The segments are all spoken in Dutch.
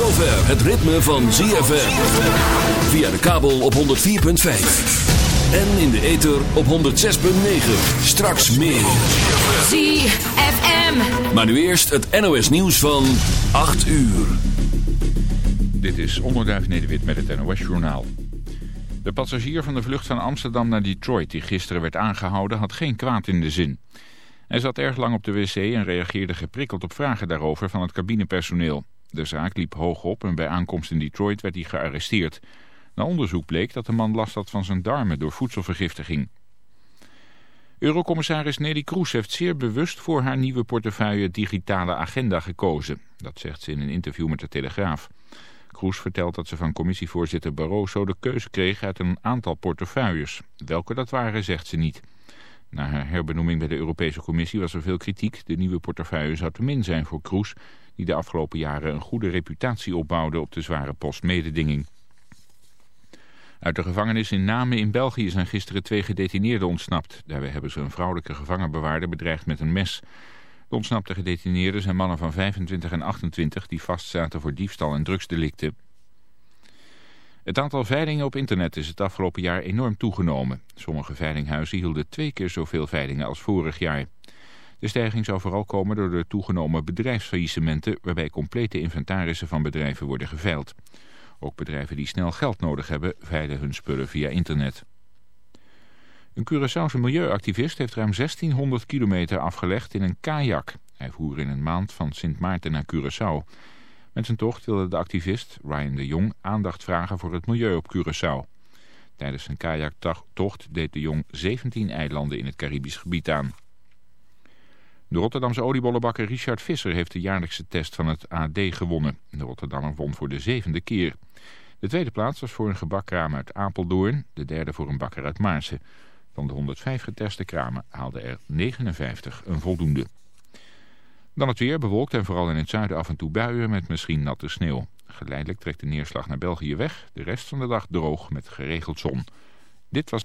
zover het ritme van ZFM. Via de kabel op 104.5. En in de ether op 106.9. Straks meer. ZFM. Maar nu eerst het NOS nieuws van 8 uur. Dit is Onderduif Nederwit met het NOS Journaal. De passagier van de vlucht van Amsterdam naar Detroit die gisteren werd aangehouden had geen kwaad in de zin. Hij zat erg lang op de wc en reageerde geprikkeld op vragen daarover van het cabinepersoneel. De zaak liep hoog op en bij aankomst in Detroit werd hij gearresteerd. Na onderzoek bleek dat de man last had van zijn darmen door voedselvergiftiging. Eurocommissaris Nelly Kroes heeft zeer bewust voor haar nieuwe portefeuille digitale agenda gekozen. Dat zegt ze in een interview met de Telegraaf. Kroes vertelt dat ze van commissievoorzitter Barroso de keuze kreeg uit een aantal portefeuilles. Welke dat waren zegt ze niet. Na haar herbenoeming bij de Europese Commissie was er veel kritiek. De nieuwe portefeuille zou te min zijn voor Kroes, die de afgelopen jaren een goede reputatie opbouwde op de zware post mededinging. Uit de gevangenis in Namen in België zijn gisteren twee gedetineerden ontsnapt. Daarbij hebben ze een vrouwelijke gevangenbewaarder bedreigd met een mes. De ontsnapte gedetineerden zijn mannen van 25 en 28 die vastzaten voor diefstal en drugsdelicten. Het aantal veilingen op internet is het afgelopen jaar enorm toegenomen. Sommige veilinghuizen hielden twee keer zoveel veilingen als vorig jaar. De stijging zou vooral komen door de toegenomen bedrijfsfaillissementen... waarbij complete inventarissen van bedrijven worden geveild. Ook bedrijven die snel geld nodig hebben, veilen hun spullen via internet. Een Curaçaose milieuactivist heeft ruim 1600 kilometer afgelegd in een kajak. Hij voer in een maand van Sint Maarten naar Curaçao. Met zijn tocht wilde de activist, Ryan de Jong, aandacht vragen voor het milieu op Curaçao. Tijdens zijn kajaktocht deed de Jong 17 eilanden in het Caribisch gebied aan. De Rotterdamse oliebollenbakker Richard Visser heeft de jaarlijkse test van het AD gewonnen. De Rotterdammer won voor de zevende keer. De tweede plaats was voor een gebakkraam uit Apeldoorn, de derde voor een bakker uit Maarsen. Van de 105 geteste kramen haalde er 59 een voldoende. Dan het weer, bewolkt en vooral in het zuiden af en toe buien met misschien natte sneeuw. Geleidelijk trekt de neerslag naar België weg. De rest van de dag droog met geregeld zon. Dit was...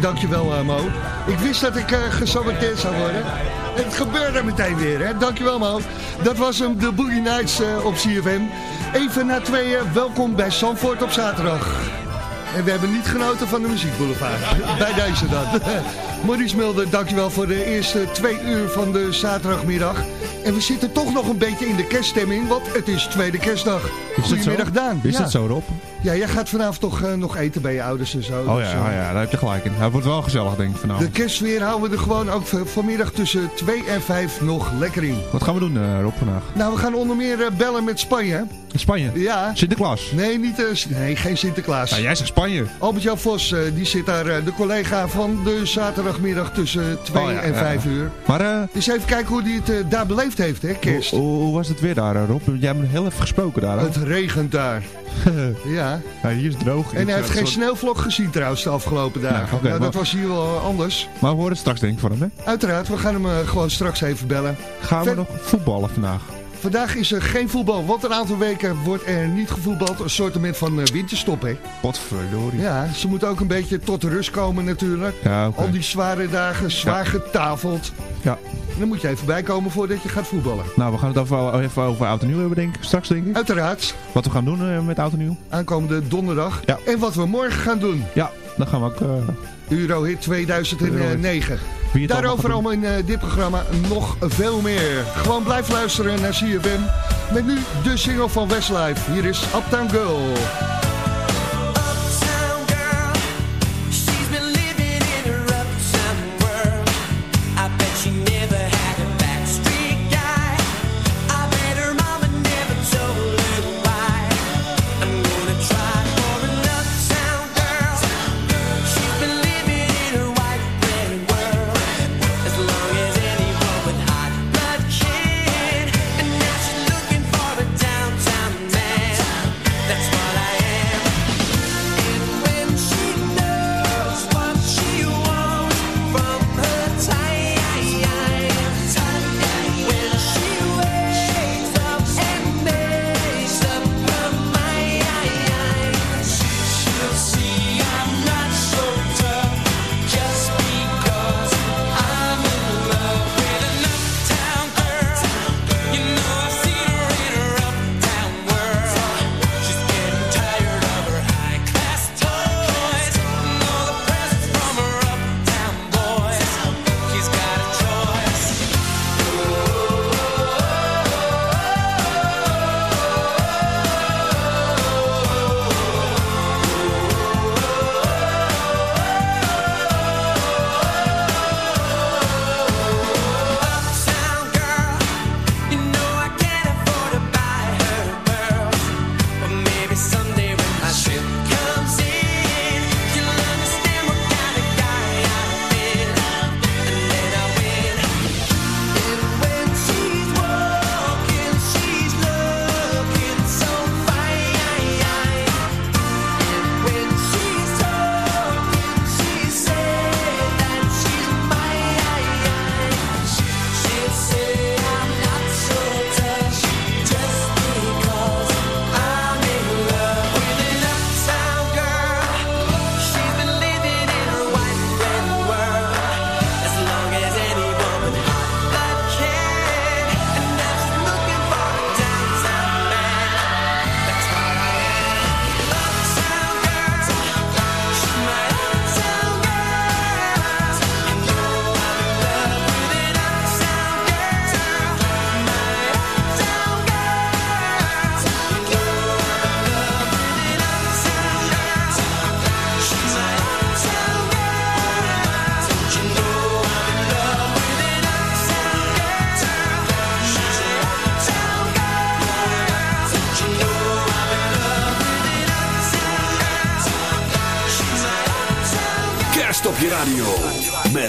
Dankjewel uh, Mo. Ik wist dat ik uh, gesaboteerd zou worden. En het gebeurde meteen weer, hè. Dankjewel Mo. Dat was hem, de Boogie Nights op CFM. Even na tweeën, welkom bij Zandvoort op zaterdag. En we hebben niet genoten van de muziekboulevard. Bij deze dan. Maurice Mulder, dankjewel voor de eerste twee uur van de zaterdagmiddag. En we zitten toch nog een beetje in de kerststemming, want het is tweede kerstdag. Goedemiddag Daan. Is ja. dat zo Rob? Ja, jij gaat vanavond toch uh, nog eten bij je ouders en zo. Oh dus, ja, uh, ja, daar heb je gelijk in. Het wordt wel gezellig denk ik vanavond. De kerstweer houden we er gewoon ook vanmiddag tussen 2 en 5 nog lekker in. Wat gaan we doen uh, Rob vandaag? Nou, we gaan onder meer bellen met Spanje. Spanje? Ja. Sinterklaas? Nee, niet, nee geen Sinterklaas. Nou, jij zegt Spanje. Albert-Jan Vos, die zit daar, de collega van de zaterdagmiddag tussen 2 oh, ja, en 5 ja. uur. Maar, dus even kijken hoe hij het daar beleefd heeft, hè, kerst. Hoe, hoe, was het weer daar, Rob? Jij hebt heel even gesproken daar. Het regent daar. ja. Hier is het droog. En hij heeft geen soort... sneeuwvlok gezien trouwens de afgelopen dagen. Nou, okay, nou, dat was hier wel anders. Maar we horen het straks denk ik van hem, hè? Uiteraard, we gaan hem uh, gewoon straks even bellen. Gaan Ver... we nog voetballen vandaag? Vandaag is er geen voetbal, want een aantal weken wordt er niet gevoetbald. Een soort van uh, winterstop, hè? Potverdorie. Ja, ze moeten ook een beetje tot de rust komen natuurlijk. Ja, okay. Al die zware dagen, zwaar ja. getafeld. Ja. En dan moet je even bijkomen voordat je gaat voetballen. Nou, we gaan het over, even over Oud en Nieuw hebben, denk ik. Straks, denk ik. Uiteraard. Wat we gaan doen uh, met Oud en Nieuw. Aankomende donderdag. Ja. En wat we morgen gaan doen. Ja, dan gaan we ook... Uh... Eurohit 2009. Daarover allemaal in uh, dit programma nog veel meer. Gewoon blijf luisteren naar CFM. Met nu de single van Westlife. Hier is Uptown Girl.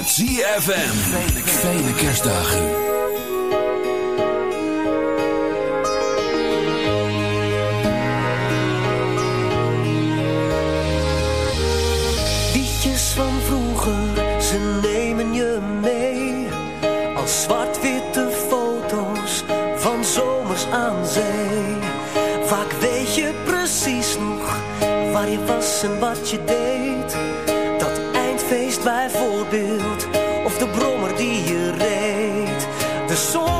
ZFM. Fijne kerstdagen. Liedjes van vroeger, ze nemen je mee. Als zwart-witte foto's van zomers aan zee. Vaak weet je precies nog waar je was en wat je deed. Bijvoorbeeld, of de brommer die je reed. De song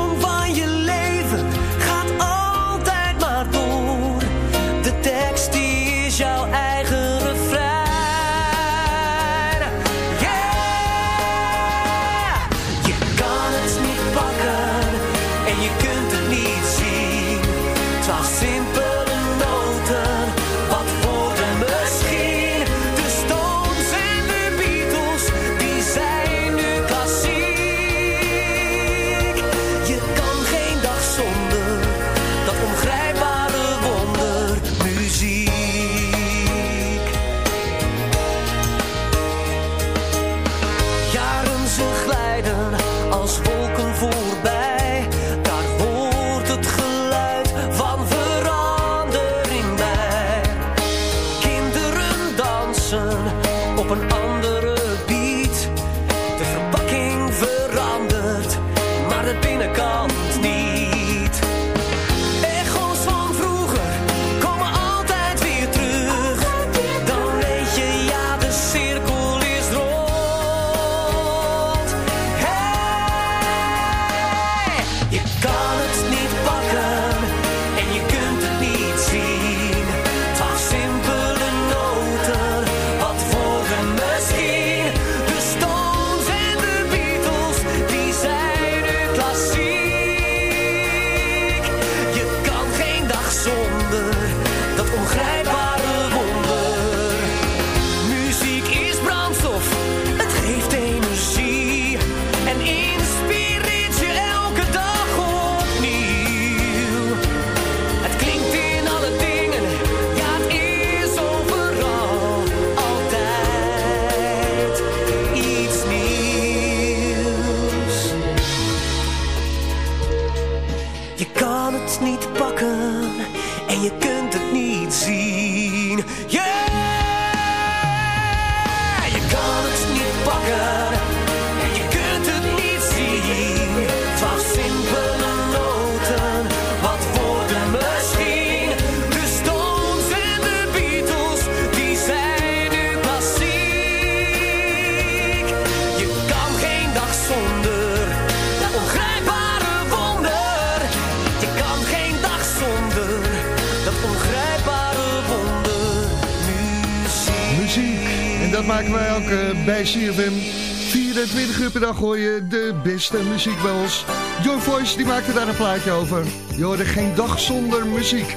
muziek bij ons. Your Voice die maakte daar een plaatje over. Je hoorde geen dag zonder muziek.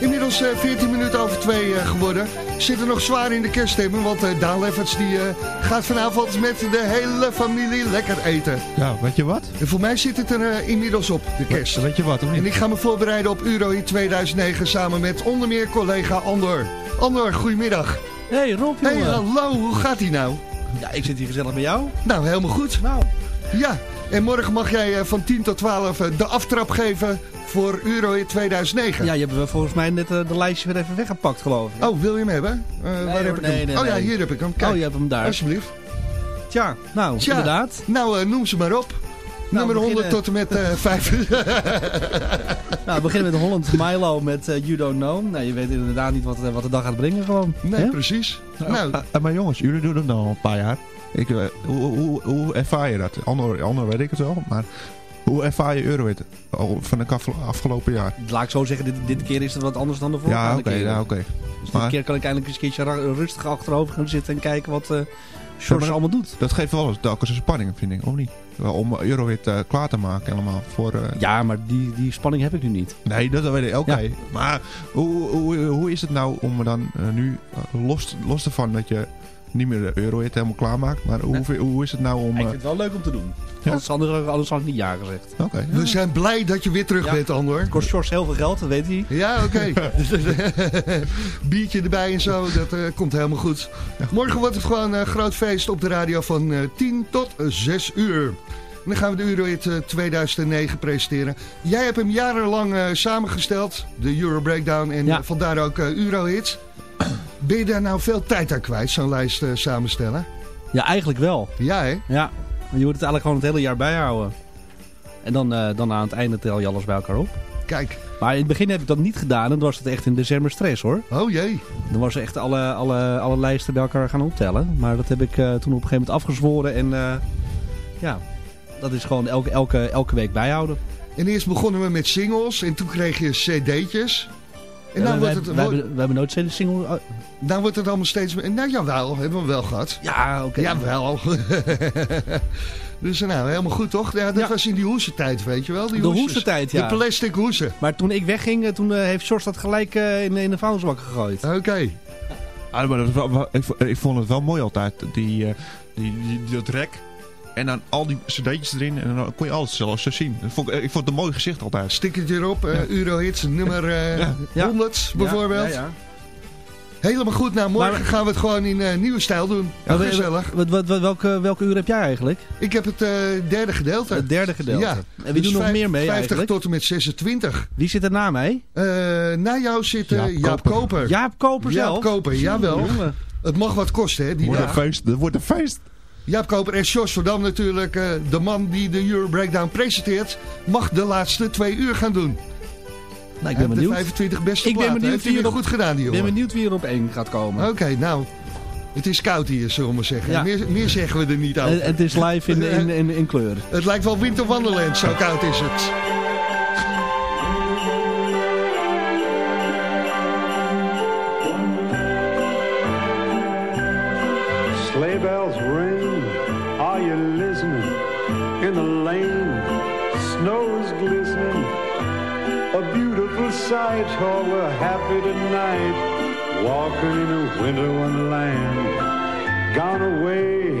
Inmiddels eh, 14 minuten over 2 eh, geworden. Zitten nog zwaar in de kerststemming, want uh, Daan Lefferts die, eh, gaat vanavond met de hele familie lekker eten. Ja, weet je wat? En voor mij zit het er eh, inmiddels op, de kerst. Weet je wat, of En ik ga me voorbereiden op Euro in 2009 samen met onder meer collega Andor. Andor, goedemiddag. Hey Rob, Hey, jongen. hallo, hoe gaat ie nou? Ja, ik zit hier gezellig bij jou. Nou, helemaal goed. Nou, Ja, en morgen mag jij eh, van 10 tot 12 eh, de aftrap geven voor Euro in 2009. ja, je hebt volgens mij net eh, de lijstje weer even weggepakt, geloof ik. Oh, wil je hem hebben? Eh, waar hoor, heb ik nee, hem? nee, oh ja, nee. hier heb ik hem. Kijk, oh, je hebt hem daar. alsjeblieft. Tja, nou, Tja. inderdaad. Nou, eh, noem ze maar op. Nummer we 100 tot en met eh 5. Nou, we beginnen met Holland Milo met eh, You Don't Know. Nou, je weet inderdaad niet wat, eh, wat de dag gaat brengen gewoon. nee, precies. Nou, ah, maar jongens, jullie doen het al een paar jaar. Ik, eh, hoe, hoe, hoe ervaar je dat? Ander, ander weet ik het wel, maar hoe ervaar je Eurohit al van het afge- afgelopen jaar? Laat ik zo zeggen, dit, dit keer is het wat anders dan de vorige Ja, oké, keer. ja, oké. Dus dit Maar- keer kan ik eindelijk eens een keertje rustig achterover gaan zitten en kijken wat eh George maar- allemaal doet. Dat geeft wel eens telkens een spanning, vind ik, of niet? Om Eurohit eh, klaar te maken helemaal voor... eh, Ja, maar die, die spanning heb ik nu niet. Nee, dat weet ik. Oké. Ja. Maar hoe, hoe, hoe is het nou om dan eh, nu, eh, los, los ervan dat je niet meer de Eurohit helemaal klaarmaakt, maar hoe, Nee. hoe is het nou om... ik eh, vind het wel leuk om te doen. Ja? Anders, anders, anders had ik niet ja gezegd. Oké. we zijn blij dat je weer terug Ja. bent, Andor. Het kost George heel veel geld, dat weet hij. Ja, oké. Biertje erbij en zo, dat eh, komt helemaal goed. Morgen wordt het gewoon een groot feest op de radio van eh 10 tot 6 uur. En dan gaan we de Eurohit eh, 2009 presenteren. Jij hebt hem jarenlang eh, samengesteld, de Euro Breakdown en Ja. eh, vandaar ook eh, Eurohits. Ben je daar nou veel tijd aan kwijt, zo'n lijst eh, samenstellen? Ja, eigenlijk wel. Ja, hè? Ja, je moet het eigenlijk gewoon het hele jaar bijhouden. En dan, eh, dan aan het einde tel je alles bij elkaar op. Kijk. Maar in het begin heb ik dat niet gedaan en dan was het echt in december stress hoor. Oh jee. Dan was echt alle, alle, alle lijsten bij elkaar gaan optellen. Maar dat heb ik eh, toen op een gegeven moment afgezworen en ja, dat is gewoon elke, elke, elke week bijhouden. En eerst begonnen we met singles en toen kreeg je cd'tjes. En Ja, wij, wordt het... wij, wo- hebben, nooit zo'n single... oh, Nou wordt het allemaal steeds meer... Nou jawel, hebben we wel gehad. ja, oké. Jawel. dus nou, helemaal goed toch? Ja, dat Ja. was in die hoesentijd, weet je wel? Die De hoesentijd, ja. De plastic hoesen. Maar toen ik wegging, eh, toen eh, heeft Sjors dat gelijk eh, in, in de vuilnisbak gegooid. Oké. Ah, maar dat was wel- wel- ik, vo- ik vond het wel mooi altijd. Die, eh, die, die, die- dat rek. En dan al die cd'tjes erin. En dan kon je alles zelfs zien. Vond ik, vond het een mooi gezicht altijd. Stickertje erop, eh Eurohits nummer eh Ja. 100 bijvoorbeeld. Ja, ja, ja. Helemaal goed, nou morgen Maar- gaan we het gewoon in eh, nieuwe stijl doen. Ja, gezellig. Wat, wat, wat- welke, welke uur heb jij eigenlijk? Ik heb het eh, derde gedeelte. Het derde gedeelte. Ja. En wie Dus doet nog meer mee 50 eigenlijk? tot en met 26. Wie zit er na mij? Eh na jou zit eh, Jaap Jaap, Koper. Koper. Jaap Koper zelf? Jaap Koper, jawel. Het mag wat kosten, hè, die wordt een dag. feest. Dat wordt een feest. Jaap Koper en Jos Verdam natuurlijk, eh, de man die de Euro Breakdown presenteert, mag de laatste twee uur gaan doen. Nou, ik ben heeft de benieuwd. 25 beste Ik ben benieuwd wie er op- goed gedaan, die Ik ben benieuwd wie er op één gaat komen. Oké, nou, het is koud hier, zullen we maar zeggen. Ja. Meer, meer zeggen we er niet over. Het is live in, in, in, in kleur. Het lijkt wel Winter Wonderland, zo koud is het. Sleigh sight, oh, we're happy tonight. Walking in a winter wonderland. Gone away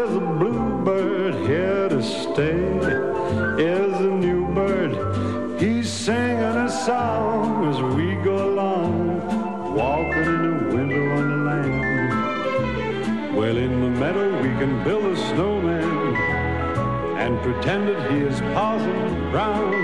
is a bluebird, here to stay is a new bird. He's singing a song as we go along. Walking in a winter wonderland. Well, in the meadow we can build a snowman and pretend that he is Parson Brown.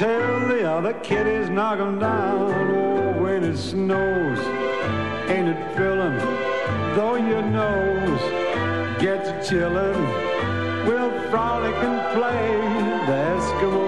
Until the other kiddies knock 'em down. Oh, when it snows, ain't it filling? Though your nose gets chillin', we'll frolic and play the Eskimo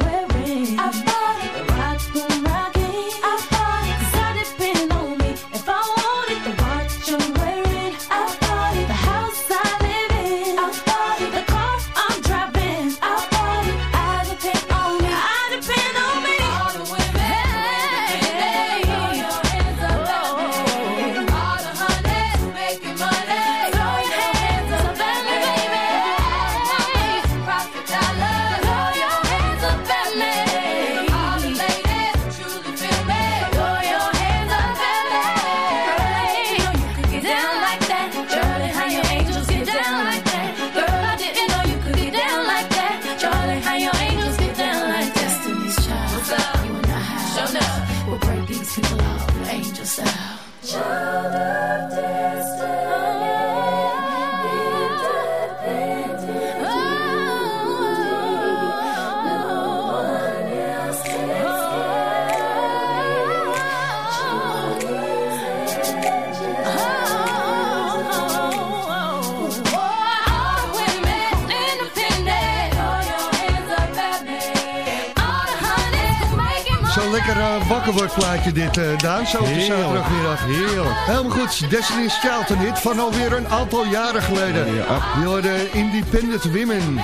eh, plaatje dit, eh Daan. Zo op de zaterdagmiddag. Heerlijk. Helemaal goed. Destiny's Child, een hit van alweer een aantal jaren geleden. Ja. Je hoorde Independent Women.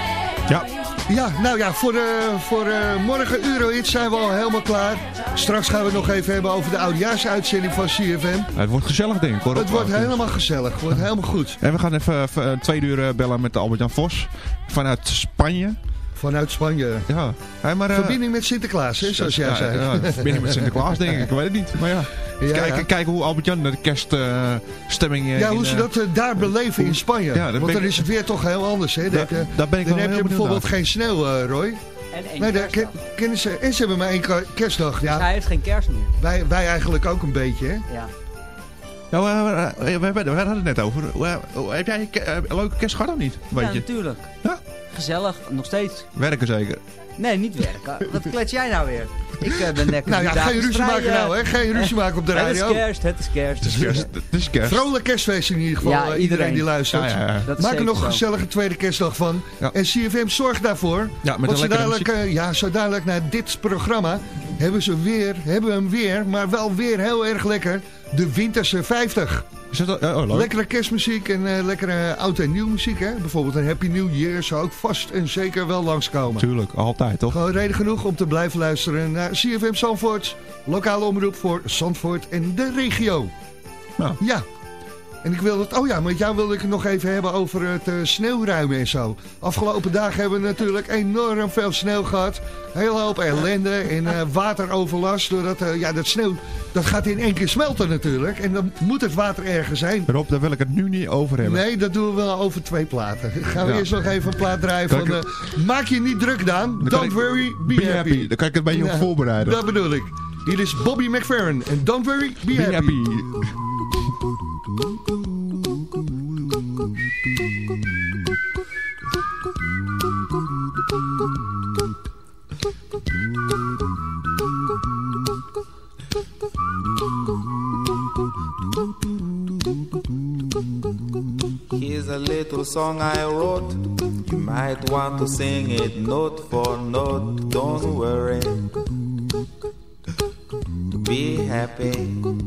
Ja. Ja, nou ja, voor, de, voor eh, morgen Eurohit zijn we al helemaal klaar. Straks gaan we het nog even hebben over de oudejaarsuitzending van CFM. Het wordt gezellig denk ik hoor. Het wordt helemaal gezellig. Het wordt helemaal goed. En we gaan even, even tweede uur eh, bellen met Albert-Jan Vos. Vanuit Spanje. Vanuit Spanje. Ja. Hey, maar, eh, Verbinding met Sinterklaas, hè, zoals jij ja, zei. Ja, verbinding met Sinterklaas denk ik. Ik weet het niet. Maar ja. Ja, kijken, ja. kijken hoe Albert-Jan de kerststemming... Ja, hoe ze dat eh, daar beleven in Spanje. Ja, Want dan ik- is het weer toch heel anders. Hè? Daar- daar ben ik dan heb je bijvoorbeeld naar. geen sneeuw, eh, Roy. En één Nee, daar kennen ze, en ze hebben maar één kerstdag. Dus Ja, hij heeft geen kerst meer. wij, wij eigenlijk ook een beetje. Hè? Ja. Ja, we, we, we, we- we hadden het net over. Heb jij eh, een leuke kerst gehad of niet? Weet ja, je? natuurlijk. Ja? Gezellig, nog steeds. Werken zeker. Nee, niet werken. Wat klets jij nou weer? Ik eh, ben lekker Nou ja, geen ruzie maken nou, hè? Geen ruzie maken op de Het radio. is kerst, het is kerst. Het is kerst. Het is kerst. Vrolijk kerstfeest in ieder geval. Ja, eh, iedereen. iedereen. die luistert. Ja, ja, ja. Dat is Maak er nog een zo. gezellige tweede kerstdag van. Ja. En CFM zorgt daarvoor. Ja, met zo dadelijk, eh, ja, zo dadelijk naar dit programma hebben ze weer, hebben we hem weer, maar wel weer heel erg lekker. De Winterse 50. Is dat, oh, leuk. Lekkere kerstmuziek en eh, lekkere oud en nieuw muziek. Hè? Bijvoorbeeld een Happy New Year zou ook vast en zeker wel langskomen. Tuurlijk, altijd toch? Gewoon reden genoeg om te blijven luisteren naar CFM Zandvoort. Lokale omroep voor Zandvoort en de regio. Nou. Ja. En ik wilde het, oh ja, met jou wilde ik het nog even hebben over het eh, sneeuwruimen en zo. Afgelopen dagen hebben we natuurlijk enorm veel sneeuw gehad. Heel hoop ellende en eh, wateroverlast. Doordat, eh, ja, dat sneeuw, dat gaat in één keer smelten natuurlijk. En dan moet het water ergens zijn. Rob, daar wil ik het nu niet over hebben. Nee, dat doen we wel over twee platen. Gaan we Ja. eerst nog even een plaat draaien van... ik- maak je niet druk, Daan. kan Don't worry, be, Be happy. happy. Daar kan ik het een beetje op voorbereiden. Dat bedoel ik. Hier is Bobby McFerrin en Don't worry, be, Be happy. happy. Here's a little song I wrote. You might want to sing it note for note. Don't worry. To be happy.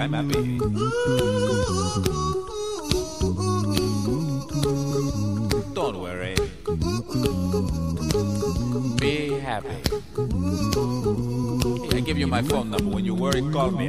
I'm happy. Don't worry. Be happy. I give you my phone number. When you worry, call me.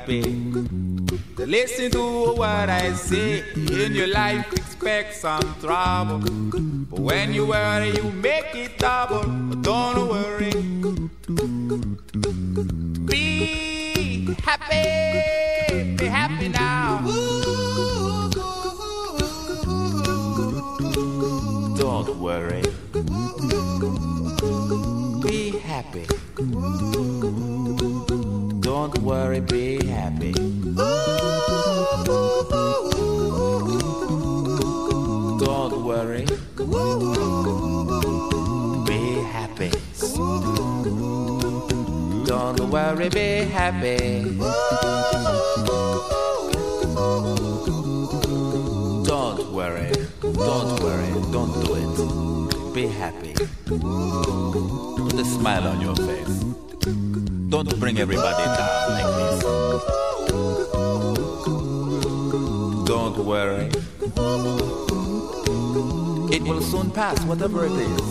Listen to what I say. In your life, expect some trouble. But when you worry, you make it double. But don't worry. Worry, be happy. Don't worry. Be happy. Don't worry, be happy. Don't worry. Don't worry. Don't do it. Be happy. Put a smile on your face. Don't bring everybody down like this. Don't worry. It will soon pass, whatever it is.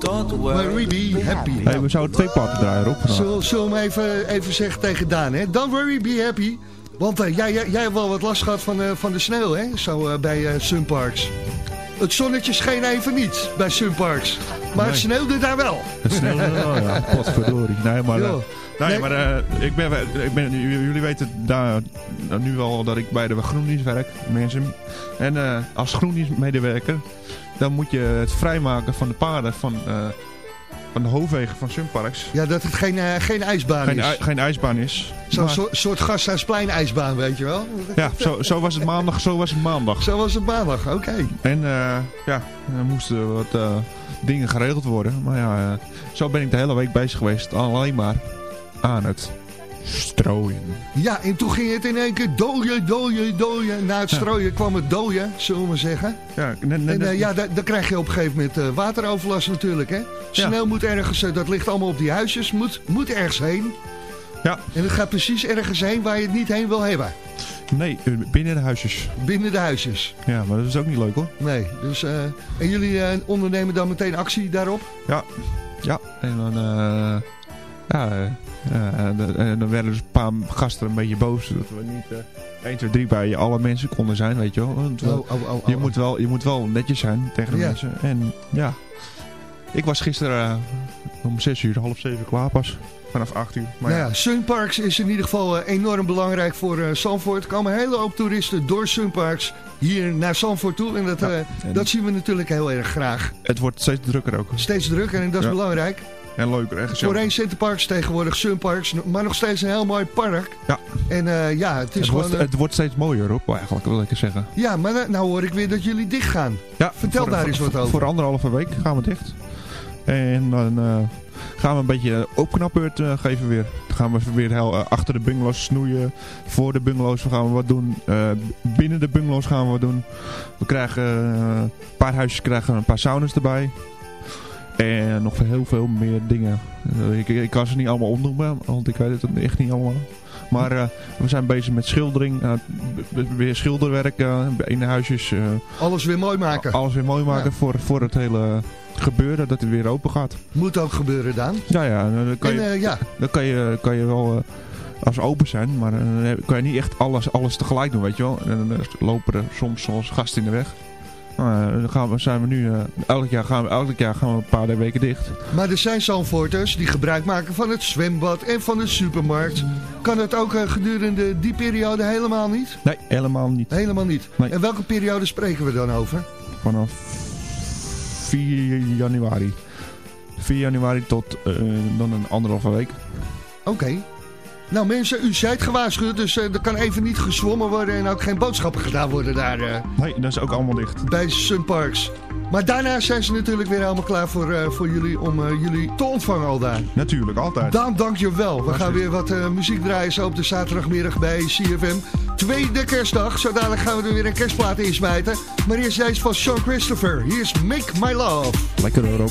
Don't worry. be happy. Hey, we zouden twee platen draaien, Rob. Zullen zullen we hem even, even zeggen tegen Daan, hè? Don't worry, be happy. Want eh, jij, jij, jij hebt wel wat last gehad van, eh, van de sneeuw, hè? Zo eh, bij Sunparks. Het zonnetje scheen even niet bij Sunparks. Maar het Nee. sneeuwde daar wel. Het sneeuwde wel, ja. Potverdorie. Nee, maar, eh, nee, Nee. maar eh, ik ben, ik ben, jullie weten daar nou, nu al dat ik bij de GroenLinks werk, mensen. En eh, als GroenLinks-medewerker, dan moet je het vrijmaken van de paden van, eh, van de hoofdwegen van Sunparks. Ja, dat het geen, eh, geen ijsbaan Geen, is. geen ijsbaan is. Zo'n Maar- soort, soort Gasthuisplein ijsbaan, weet je wel? ja, zo, zo was het maandag, zo was het maandag. Zo was het maandag, oké. En eh, ja, er moesten wat eh, dingen geregeld worden. Maar ja, zo ben ik de hele week bezig geweest. Alleen maar aan het strooien. Ja, en toen ging het in één keer dooien, dooien, dooien. Na het strooien kwam het dooien, zullen we maar zeggen. Ja, En eh, ja, da- dan krijg je op een gegeven moment eh, wateroverlast natuurlijk, hè. Sneeuw moet ergens, eh, dat ligt allemaal op die huisjes, moet, moet ergens heen. Ja. En het gaat precies ergens heen waar je het niet heen wil hebben. Nee, binnen de huisjes. Binnen de huisjes. Ja, maar dat is ook niet leuk hoor. Nee, dus... en jullie ondernemen dan meteen actie daarop? Ja, ja. En dan, eh, ja, eh, ja, de- en dan werden dus een paar gasten een beetje boos. Dat we niet eh 1, 2, 3 bij alle mensen konden zijn, weet je wel. Want, eh, Oh, oh, oh, je, oh. moet wel, je moet wel netjes zijn tegen de Ja. mensen. En ja, ik was gisteren eh, om 6 uur, half 7 klaar pas. Vanaf 8 uur. Maar nou ja, Sunparks is in ieder geval eh, enorm belangrijk voor eh Zandvoort. Er komen een hele hoop toeristen door Sunparks hier naar Zandvoort toe. En dat, eh, en- dat zien we natuurlijk heel erg graag. het wordt steeds drukker ook. Steeds drukker en dat is Ja. belangrijk. En leuker en gezellig. Voorheen Centerparks, tegenwoordig Sunparks. Maar nog steeds een heel mooi park. Ja. En eh, ja, het is Het gewoon... wordt, het wordt steeds mooier op, eigenlijk, wil ik zeggen. Ja, maar nou- nou hoor ik weer dat jullie dicht gaan. Ja, Vertel voor- daar voor- eens wat over. Voor anderhalve week gaan we dicht. En dan eh, gaan we een beetje opknapbeurt eh, geven weer. Dan gaan we weer heel, achter de bungalows snoeien. Voor de bungalows gaan we wat doen. Binnen de bungalows gaan we wat doen. We krijgen een paar huisjes krijgen een paar saunas erbij. En nog heel veel meer dingen. Eh, ik, ik kan ze niet allemaal opnoemen, want ik weet het echt niet allemaal. Maar eh, we zijn bezig met schildering, eh, weer schilderwerk eh, in de huisjes. Alles weer mooi maken. alles weer mooi maken Ja. voor, voor het hele gebeuren, dat het weer open gaat. Moet ook gebeuren, Daan. Ja, ja, dan kan En je, ja, dan kan je, kan je wel als open zijn, maar dan kan je niet echt alles, alles tegelijk doen, weet je wel. En dan lopen er soms zoals gasten in de weg. Nou, dan gaan we, zijn we nu, eh, elk, jaar gaan we, elk jaar gaan we een paar weken dicht. maar er zijn Zandvoorters die gebruik maken van het zwembad en van de supermarkt. Kan het ook eh, gedurende die periode helemaal niet? Nee, helemaal niet. Helemaal niet. Nee. En welke periode spreken we dan over? Vanaf 4 januari. 4 januari tot eh, dan een anderhalve week. Oké. Nou mensen, u zijt gewaarschuwd, dus eh, er kan even niet gezwommen worden en ook geen boodschappen gedaan worden daar eh, Nee, dat is ook allemaal dicht. bij Sunparks. Maar daarna zijn ze natuurlijk weer helemaal klaar voor, eh, voor jullie om eh, jullie te ontvangen al daar. Natuurlijk, altijd. Daan, dank je wel. We gaan weer wat eh, muziek draaien zo op de zaterdagmiddag bij CFM. Tweede kerstdag, zo dadelijk gaan we er weer een kerstplaat insmijten. Maar eerst deze van Sean Christopher. Hier is Make My Love. Lekker erop.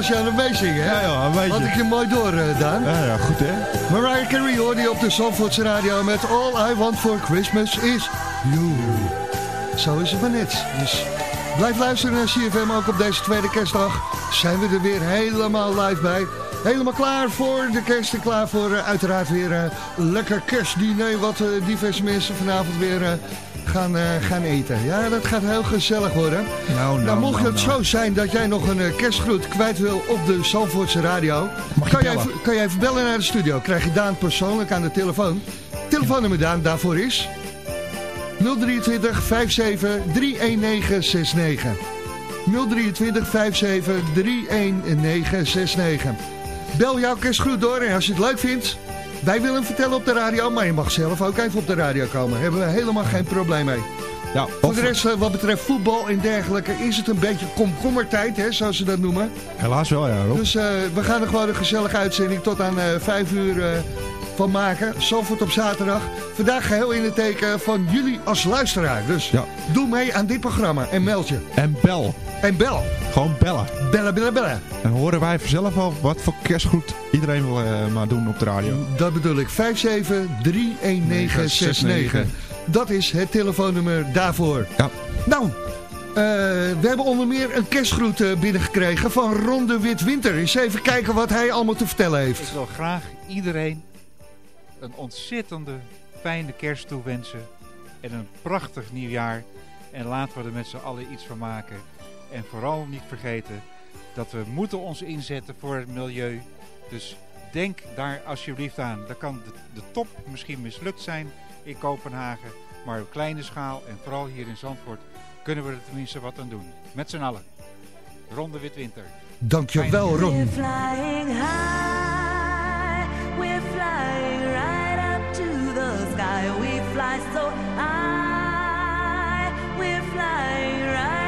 Was je aan het meezingen, hè? Ja, ja, een beetje. Had ik je mooi door, eh, Daan. Ja, ja, goed hè. Mariah Carey hoorde je op de Zandvoortse radio met All I Want For Christmas Is You. Zo is het maar net. Dus blijf luisteren naar CFM ook op deze tweede kerstdag. Zijn we er weer helemaal live bij. Helemaal klaar voor de kerst en klaar voor eh, uiteraard weer een lekker kerstdiner. Wat eh, diverse mensen vanavond weer eh, gaan, eh, gaan eten. Ja, dat gaat heel gezellig worden. Nou, nou, mocht nou, het nou. zo zijn dat jij nog een eh, kerstgroet kwijt wil op de Zandvoortse radio... Kan even, kan je even bellen naar de studio. Krijg je Daan persoonlijk aan de telefoon. Telefoonnummer Daan daarvoor is 023 57 31969. 023 57 31969. Bel jouw kerstgroet door en als je het leuk vindt... Wij willen hem vertellen op de radio, maar je mag zelf ook even op de radio komen. Daar hebben we helemaal geen probleem mee. Ja, Voor de rest, eh, wat betreft voetbal en dergelijke, is het een beetje komkommertijd, hè, zoals ze dat noemen. Helaas wel, ja. Rob. Dus eh, we gaan er gewoon een gezellige uitzending tot aan 5 uur van maken. Zalvoort op zaterdag. Vandaag geheel in het teken van jullie als luisteraar. Dus Ja. doe mee aan dit programma en meld je. En bel. En bel. Gewoon bellen. Bellen, bellen, bellen. En horen wij vanzelf al wat voor kerstgroet iedereen wil eh, maar doen op de radio. Dat bedoel ik. 5731969. Dat is het telefoonnummer daarvoor. Ja. Nou, eh, we hebben onder meer een kerstgroet eh, binnengekregen van Ron de Wit-Winter. Eens even kijken wat hij allemaal te vertellen heeft. Ik wil graag iedereen een ontzettende fijne kerst toewensen. en een prachtig nieuwjaar. En laten we er met z'n allen iets van maken. En vooral niet vergeten dat we moeten ons inzetten voor het milieu. Dus denk daar alsjeblieft aan. Dan kan de, de top misschien mislukt zijn in Kopenhagen. Maar op kleine schaal en vooral hier in Zandvoort kunnen we er tenminste wat aan doen. Met z'n allen. Ronde Witwinter. Dankjewel Ron. We're flying high, we're flying right sky. We fly so high, we're flying right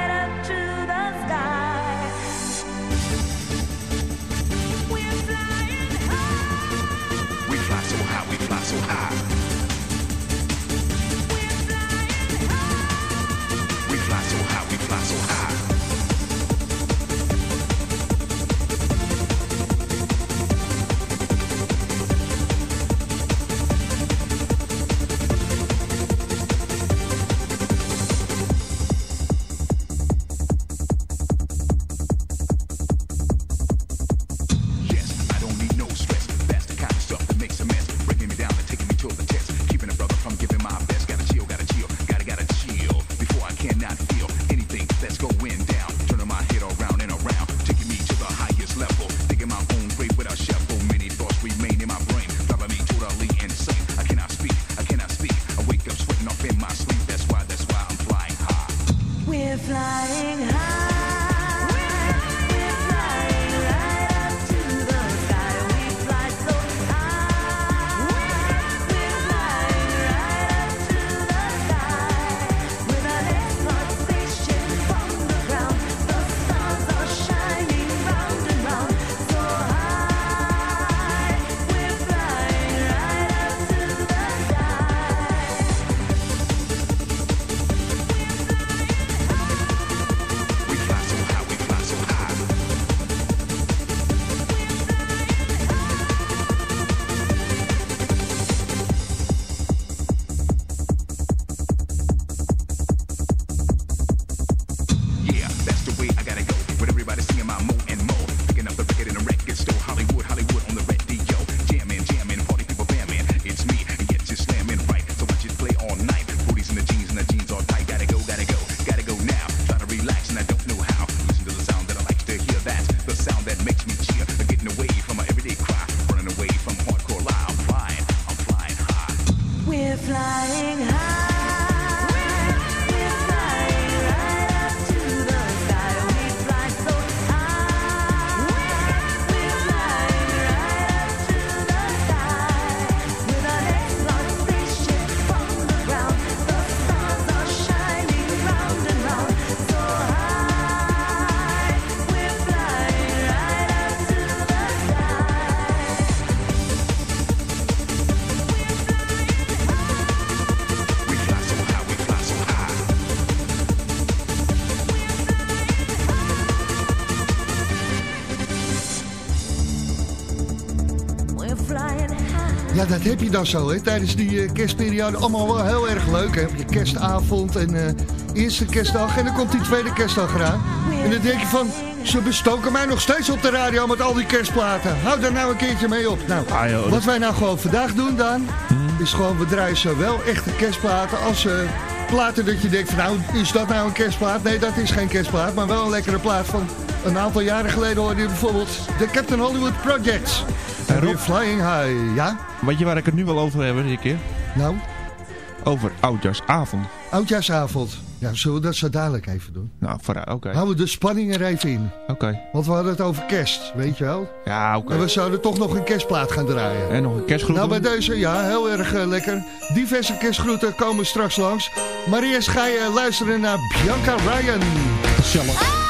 dat heb je dan zo, hè. Tijdens die eh, kerstperiode allemaal wel heel erg leuk. Hè. Heb je kerstavond en eh, eerste kerstdag en dan komt die tweede kerstdag eraan. En dan denk je van, ze bestoken mij nog steeds op de radio met al die kerstplaten. Hou daar nou een keertje mee op. Nou, Ah, joh, wat wij nou gewoon vandaag doen dan, Hmm. is gewoon, we draaien zowel echte kerstplaten als eh, platen dat je denkt van, nou, is dat nou een kerstplaat? Nee, dat is geen kerstplaat, maar wel een lekkere plaat van een aantal jaren geleden hoorde je bijvoorbeeld de Captain Hollywood Projects. En Rob- Flying High, ja? Weet je waar ik het nu wel over heb dit keer? Nou? Over Oudjaarsavond. Oudjaarsavond. Ja, zullen we dat zo dadelijk even doen? Nou, vooruit, oké. Houden we de spanning er even in. Oké. Want we hadden het over kerst, weet je wel? Ja, oké. En we zouden toch nog een kerstplaat gaan draaien. En nog een kerstgroet Nou, bij deze, ja, heel erg eh, lekker. Diverse kerstgroeten komen straks langs. Maar eerst ga je luisteren naar Bianca Ryan. Gezellig.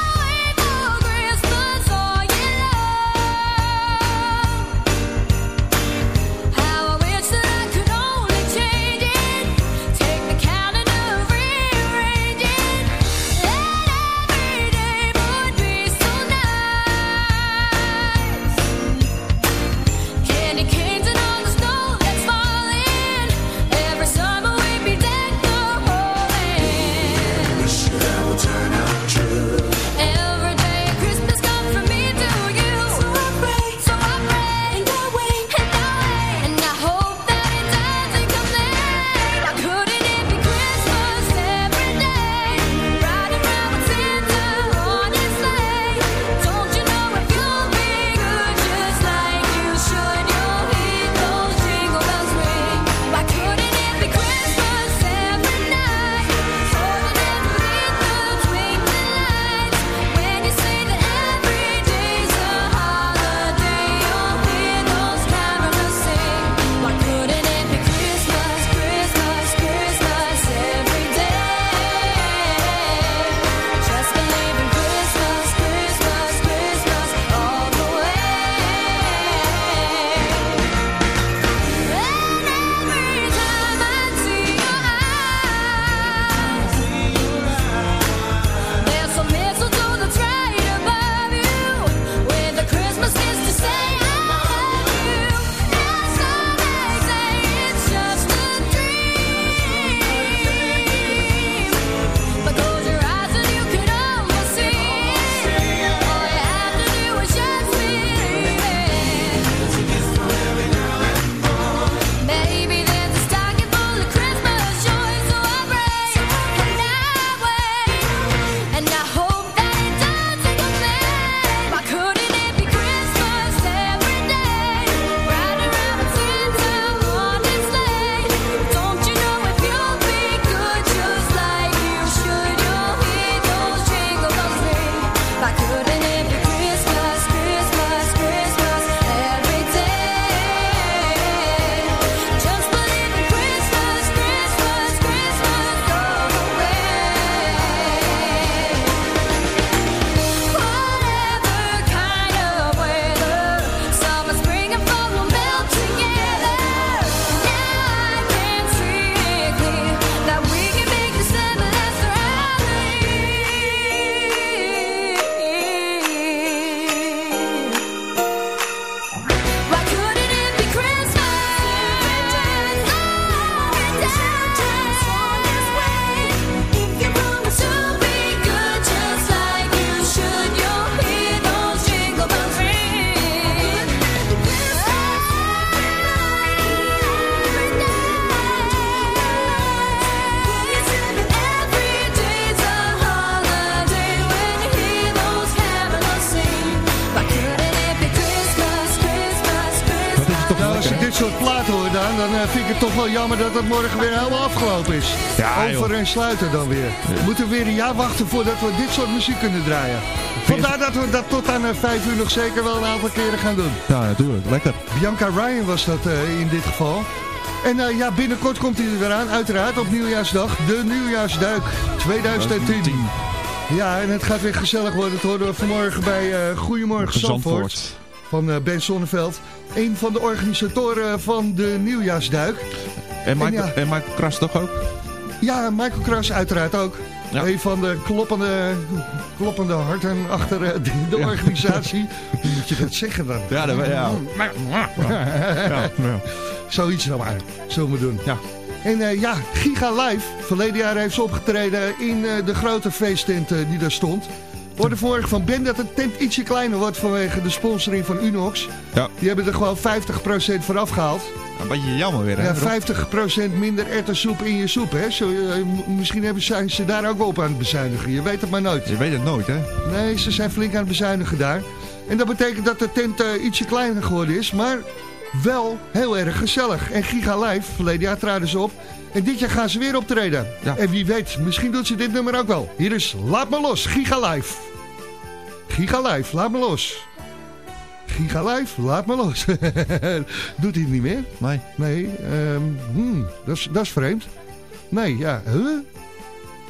Toch wel jammer dat het morgen weer helemaal afgelopen is. Ja, joh. Over en sluiten dan weer. We moeten weer een jaar wachten voordat we dit soort muziek kunnen draaien. Vandaar dat we dat tot aan eh, vijf uur nog zeker wel een aantal keren gaan doen. Ja, natuurlijk. Lekker. Bianca Ryan was dat eh, in dit geval. En eh, ja, binnenkort komt hij er weer aan, uiteraard, op nieuwjaarsdag. De nieuwjaarsduik 2010. Ja, en het gaat weer gezellig worden. Dat hoorden we vanmorgen bij eh Goedemorgen Zandvoort. Van eh, Ben Sonneveld. Een van de organisatoren van de nieuwjaarsduik. En Michael, En ja. en Michael Kras toch ook? Ja, Michael Kras uiteraard ook. Ja. Een van de kloppende, kloppende harten achter eh, de, organisatie. Hoe moet je dat zeggen dan? Ja, dat, ja. ja, ja. Zoiets dan maar. Zullen we doen. Ja. En eh, ja, Giga Live. Verleden jaar heeft ze opgetreden in eh, de grote feesttent die daar stond. We hoorden vorig van Ben dat de tent ietsje kleiner wordt vanwege de sponsoring van Unox. Ja. Die hebben er gewoon 50% voor afgehaald. Een beetje jammer weer, hè? Ja, Rob? 50% minder erwtensoep in je soep. Hè? Zo, eh, misschien hebben, zijn ze daar ook wel op aan het bezuinigen. Je weet het maar nooit. Je weet het nooit, hè? Nee, ze zijn flink aan het bezuinigen daar. En dat betekent dat de tent eh, ietsje kleiner geworden is. Maar wel heel erg gezellig. En Giga Live, verleden jaar traden ze op. En dit jaar gaan ze weer optreden. Ja. En wie weet, misschien doet ze dit nummer ook wel. Hier is Laat Me Los, Giga Live. Giga Live, laat me los. Giga Live, laat me los. Doet hij het niet meer? Nee. Nee, ehm, hmm, dat, is, dat is vreemd. Nee, ja, huh?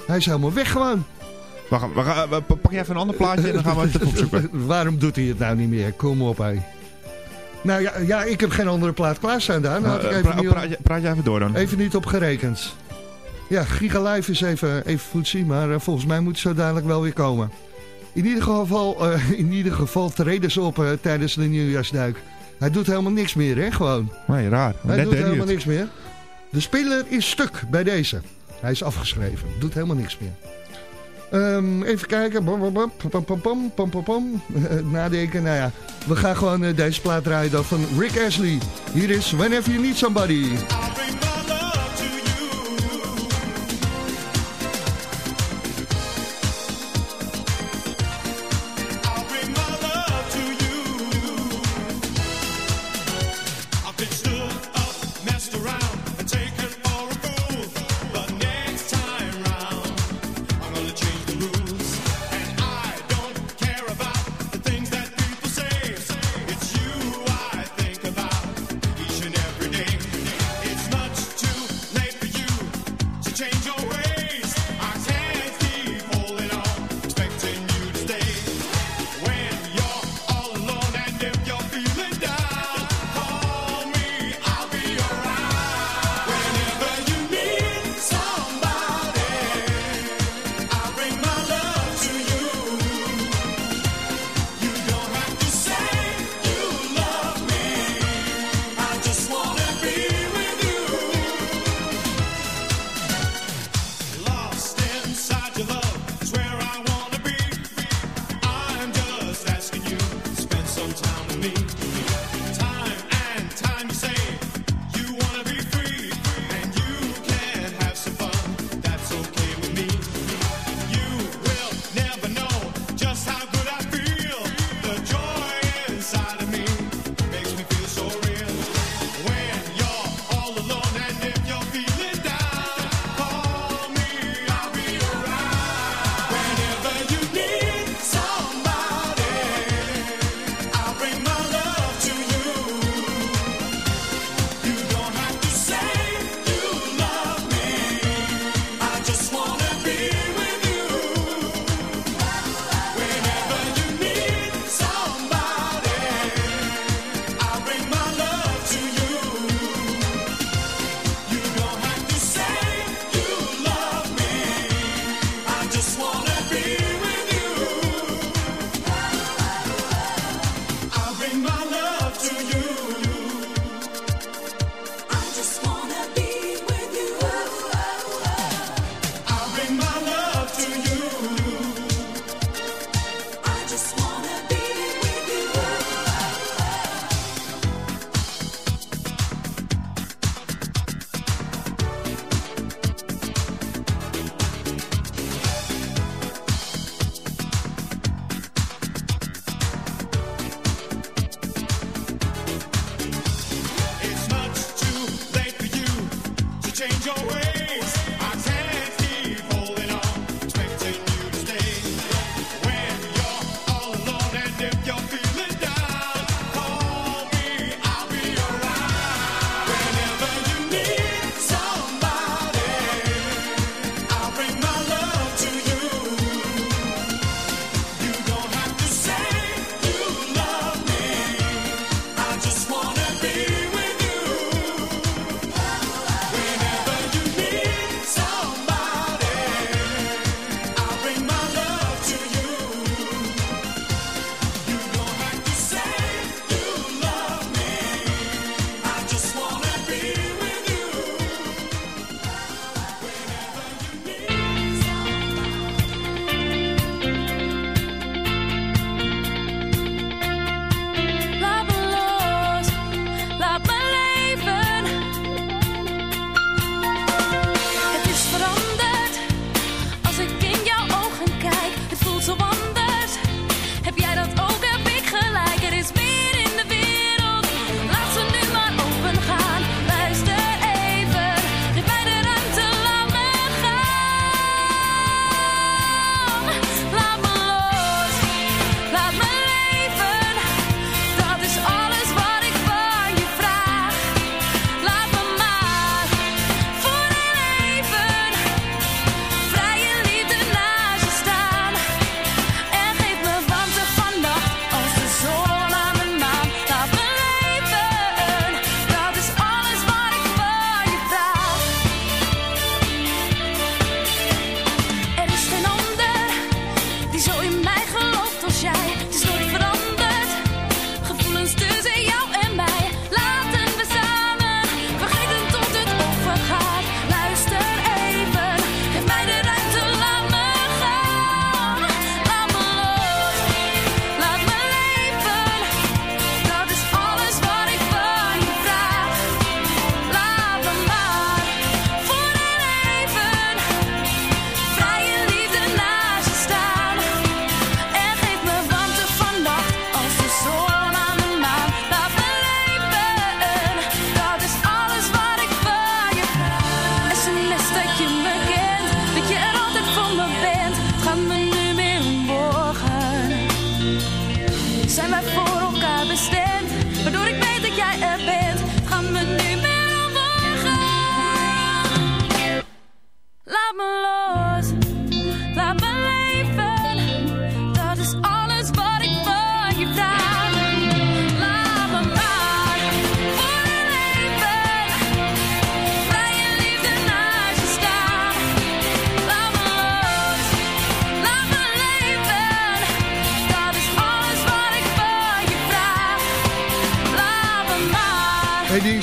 Hij is helemaal weg gewoon. We gaan, we pak je even een ander plaatje en dan gaan we het opzoeken. Waarom doet hij het nou niet meer? Kom op, hé. Nou ja, ja, ik heb geen andere plaat klaarstaan daar. Had ik Eh, even, pra- niet, praat, je, praat je even door dan. even niet op gerekend. Ja, Giga Live is even, even maar eh, volgens mij moet het zo dadelijk wel weer komen. In ieder geval, eh, in ieder geval treden ze op tijdens de nieuwjaarsduik. Hij doet helemaal niks meer, hè, gewoon. Nee, raar. Hij Net doet helemaal het. niks meer. De speler is stuk bij deze. Hij is afgeschreven. Doet helemaal niks meer. Ehm, even kijken. Bam, bam, bam, Nadenken. Nou ja, we gaan gewoon eh, deze plaat draaien dan van Rick Ashley. Hier is Whenever You Need Somebody.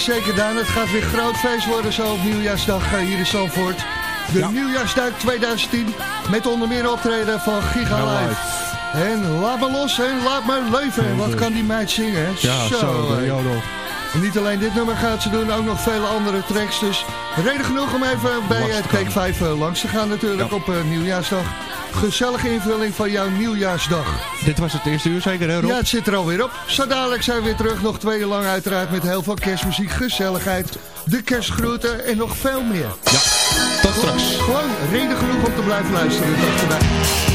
zeker Daan. Het gaat weer groot feest worden zo op nieuwjaarsdag eh, hier in Zandvoort. De nieuwjaarsdag nieuwjaarsduik 2010 met onder meer optreden van Giga Live. En laat me los en laat maar leven. Wat kan die meid zingen, zo. zo niet alleen dit nummer gaat ze doen, ook nog vele andere tracks. Dus reden genoeg om even bij eh, Take 5 eh, langs te gaan natuurlijk op nieuwjaarsdag. Gezellige invulling van jouw nieuwjaarsdag. Dit was het eerste uur zeker, hè Rob? Ja, het zit er alweer op. Zo dadelijk zijn we weer terug. Nog twee lang uiteraard met heel veel kerstmuziek, gezelligheid, de kerstgroeten en nog veel meer. Ja, tot straks. Gewoon reden genoeg om te blijven luisteren, Tot wij.